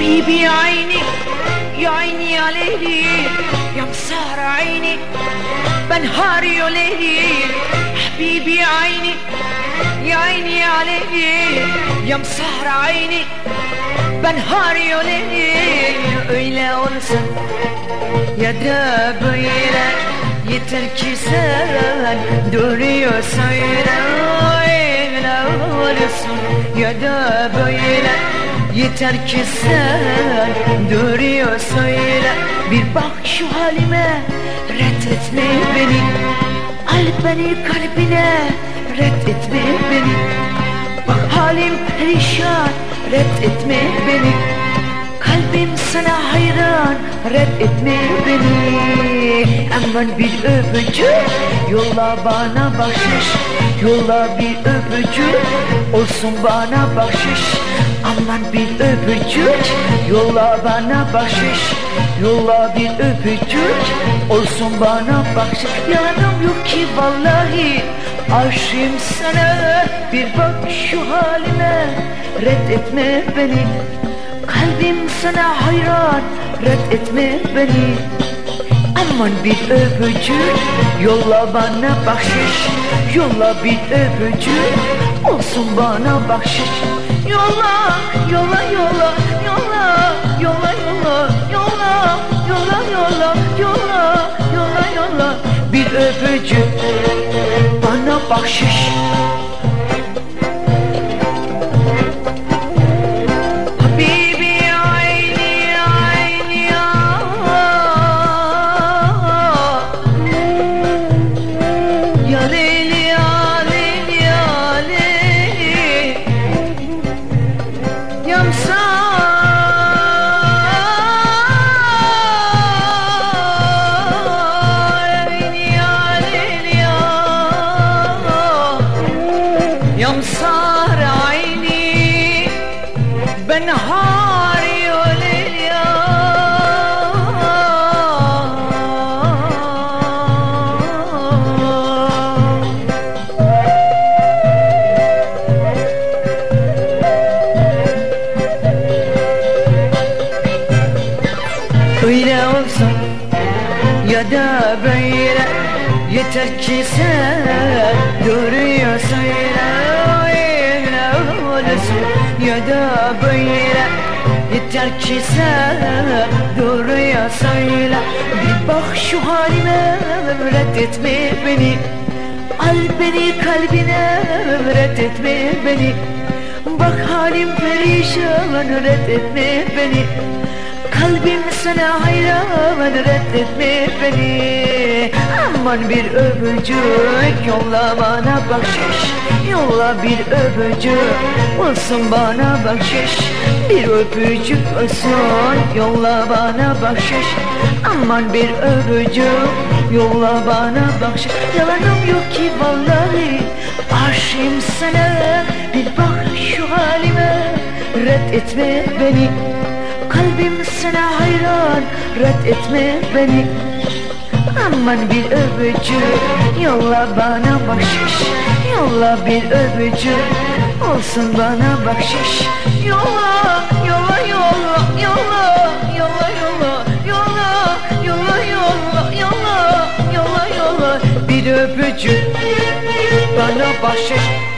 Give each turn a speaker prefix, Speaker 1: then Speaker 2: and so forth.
Speaker 1: حبيبي يا عيني يا عيني يا ليلي يا مسهر عيني بنهار يا ليلي حبيبي يا عيني يا عيني يا ليلي يا مسهر عيني بنهار يا ليلي öyle olsun ya da böyle Yeter ki sen duruyorsun öyle olsun ya da böyle Yeter ki sen duruyorsun öyle Bir bak şu halime reddetme beni. Al beni kalbine reddetme beni. Bak halim perişan reddetme beni Kalbim sana hayran reddetme beni. Aman bir öpücük yolla bana bahşiş. Yolla bir öpücük olsun bana bahşiş. Aman bir öpücük yolla bana bahşiş. Yolla bir öpücük olsun bana bahşiş. Yalanım yok ki vallahi aşığım sana. Bir bak şu halime reddetme beni Kalbim sana hayran reddetme beni Aman bir öpücük yolla bana bahşiş Yolla bir öpücük olsun bana bahşiş Yolla yolla yolla yolla yolla yolla yolla yolla yolla yolla yolla yolla Bir öpücük bana bahşiş بنهاري وليا Öyle olsun ya da böyle Yeter ki sen görüyorsun ya ya da böyle Yeter ki sen duruyorsun öyle Bir bak şu halime reddetme beni. Al beni kalbine reddetme beni. Bak halim perişan reddetme beni Kalbim sana hayran reddetme beni. Aman bir öpücük yolla bana bahşiş Yolla bir öpücük olsun bana bahşiş Bir öpücük olsun yolla bana bahşiş Aman bir öpücük yolla bana bahşiş Yalanım yok ki vallahi aşığım sana. Bir bak şu halime reddetme beni Kalbim sana hayran reddetme beni Aman bir öpücük yolla bana bahşiş Yolla bir öpücük olsun bana bahşiş Yolla yolla yolla yolla yolla yolla yolla yolla yolla yolla Bir öpücük bana bahşiş